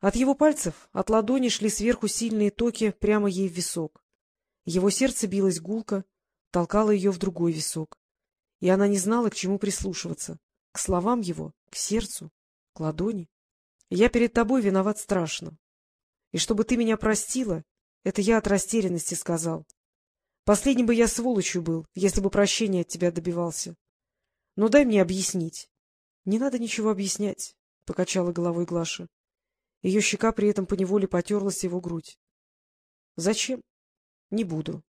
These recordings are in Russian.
От его пальцев, от ладони шли сверху сильные токи прямо ей в висок. Его сердце билось гулко, толкало ее в другой висок. И она не знала, к чему прислушиваться — к словам его, к сердцу, к ладони. Я перед тобой виноват страшно. И чтобы ты меня простила, это я от растерянности сказал. Последним бы я сволочью был, если бы прощения от тебя добивался. Но дай мне объяснить. — Не надо ничего объяснять, — покачала головой Глаша. Ее щека при этом поневоле потерлась его грудь. — Зачем? — Не буду.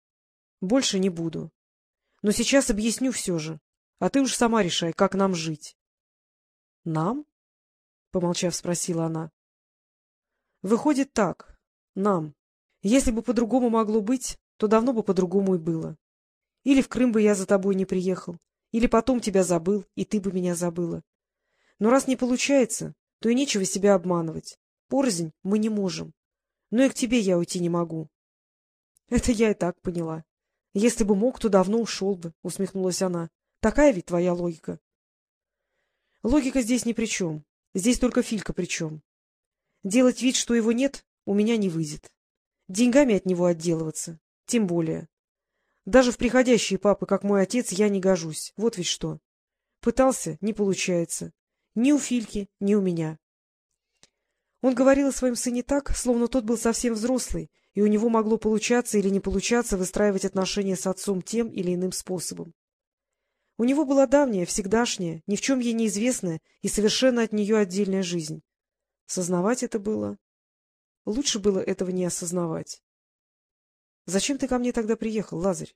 Больше не буду. Но сейчас объясню все же, а ты уж сама решай, как нам жить. — Нам? — помолчав, спросила она. — Выходит так. Нам. Если бы по-другому могло быть, то давно бы по-другому и было. Или в Крым бы я за тобой не приехал, или потом тебя забыл, и ты бы меня забыла. Но раз не получается, то и нечего себя обманывать. Порознь мы не можем. Но и к тебе я уйти не могу. — Это я и так поняла. Если бы мог, то давно ушел бы, — усмехнулась она. — Такая ведь твоя логика. — Логика здесь ни при чем. Здесь только Филька при чем. Делать вид, что его нет, у меня не выйдет. Деньгами от него отделываться, тем более. Даже в приходящие папы, как мой отец, я не гожусь. Вот ведь что. Пытался — не получается. Ни у Фильки, ни у меня. Он говорил о своем сыне так, словно тот был совсем взрослый, и у него могло получаться или не получаться выстраивать отношения с отцом тем или иным способом. У него была давняя, всегдашняя, ни в чем ей неизвестная и совершенно от нее отдельная жизнь. Сознавать это было... Лучше было этого не осознавать. — Зачем ты ко мне тогда приехал, Лазарь?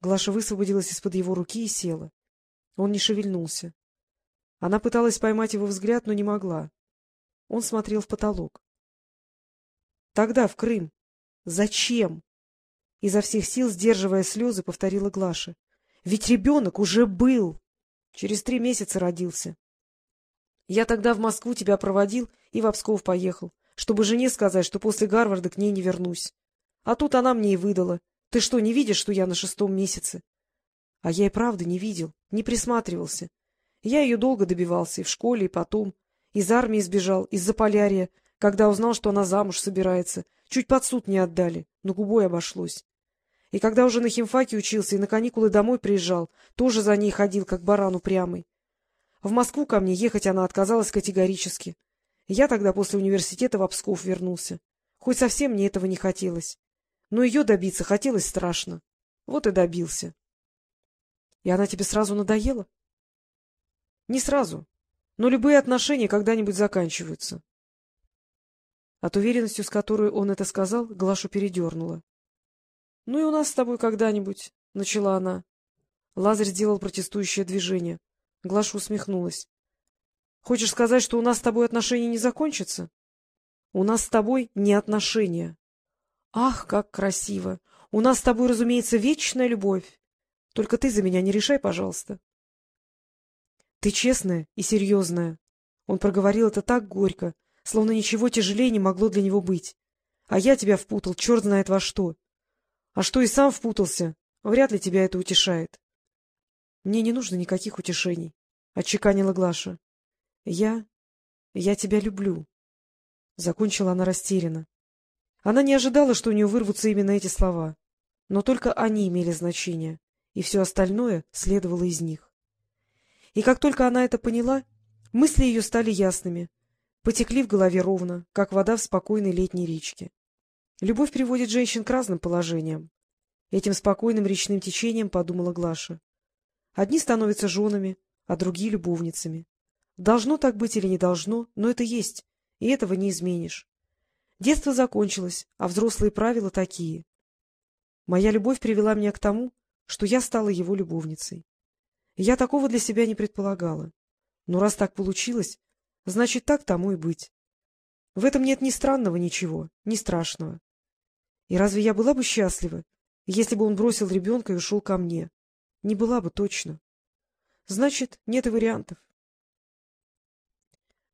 Глаша высвободилась из-под его руки и села. Он не шевельнулся. Она пыталась поймать его взгляд, но не могла. Он смотрел в потолок. — Тогда в Крым. Зачем? Изо всех сил, сдерживая слезы, повторила Глаша. — Ведь ребенок уже был. Через три месяца родился. Я тогда в Москву тебя проводил и в Псков поехал, чтобы жене сказать, что после Гарварда к ней не вернусь. А тут она мне и выдала. Ты что, не видишь, что я на шестом месяце? А я и правда не видел, не присматривался. Я ее долго добивался и в школе, и потом. Из армии сбежал, из-за полярия, когда узнал, что она замуж собирается. Чуть под суд не отдали, но губой обошлось. И когда уже на химфаке учился и на каникулы домой приезжал, тоже за ней ходил, как баран упрямый. В Москву ко мне ехать она отказалась категорически. Я тогда после университета в Псков вернулся. Хоть совсем мне этого не хотелось. Но ее добиться хотелось страшно. Вот и добился. — И она тебе сразу надоела? — Не сразу. Но любые отношения когда-нибудь заканчиваются. От уверенности, с которой он это сказал, Глашу передернула. — Ну и у нас с тобой когда-нибудь, — начала она. Лазарь сделал протестующее движение. Глаша усмехнулась. — Хочешь сказать, что у нас с тобой отношения не закончатся? — У нас с тобой не отношения. — Ах, как красиво! У нас с тобой, разумеется, вечная любовь. Только ты за меня не решай, пожалуйста. Ты честная и серьезная. Он проговорил это так горько, словно ничего тяжелее не могло для него быть. А я тебя впутал, черт знает во что. А что и сам впутался, вряд ли тебя это утешает. — Мне не нужно никаких утешений, — отчеканила Глаша. — Я... я тебя люблю. Закончила она растерянно. Она не ожидала, что у нее вырвутся именно эти слова, но только они имели значение, и все остальное следовало из них. И как только она это поняла, мысли ее стали ясными, потекли в голове ровно, как вода в спокойной летней речке. Любовь приводит женщин к разным положениям. Этим спокойным речным течением подумала Глаша. Одни становятся женами, а другие — любовницами. Должно так быть или не должно, но это есть, и этого не изменишь. Детство закончилось, а взрослые правила такие. Моя любовь привела меня к тому, что я стала его любовницей. Я такого для себя не предполагала. Но раз так получилось, значит, так тому и быть. В этом нет ни странного ничего, ни страшного. И разве я была бы счастлива, если бы он бросил ребенка и ушел ко мне? Не была бы точно. Значит, нет и вариантов.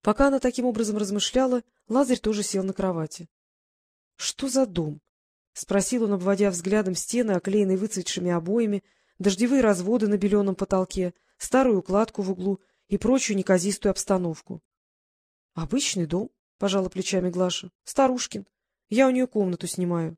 Пока она таким образом размышляла, Лазарь тоже сел на кровати. — Что за дом? — спросил он, обводя взглядом стены, оклеенные выцветшими обоями, дождевые разводы на беленом потолке, старую укладку в углу и прочую неказистую обстановку. — Обычный дом, — пожала плечами Глаша. — Старушкин. Я у нее комнату снимаю.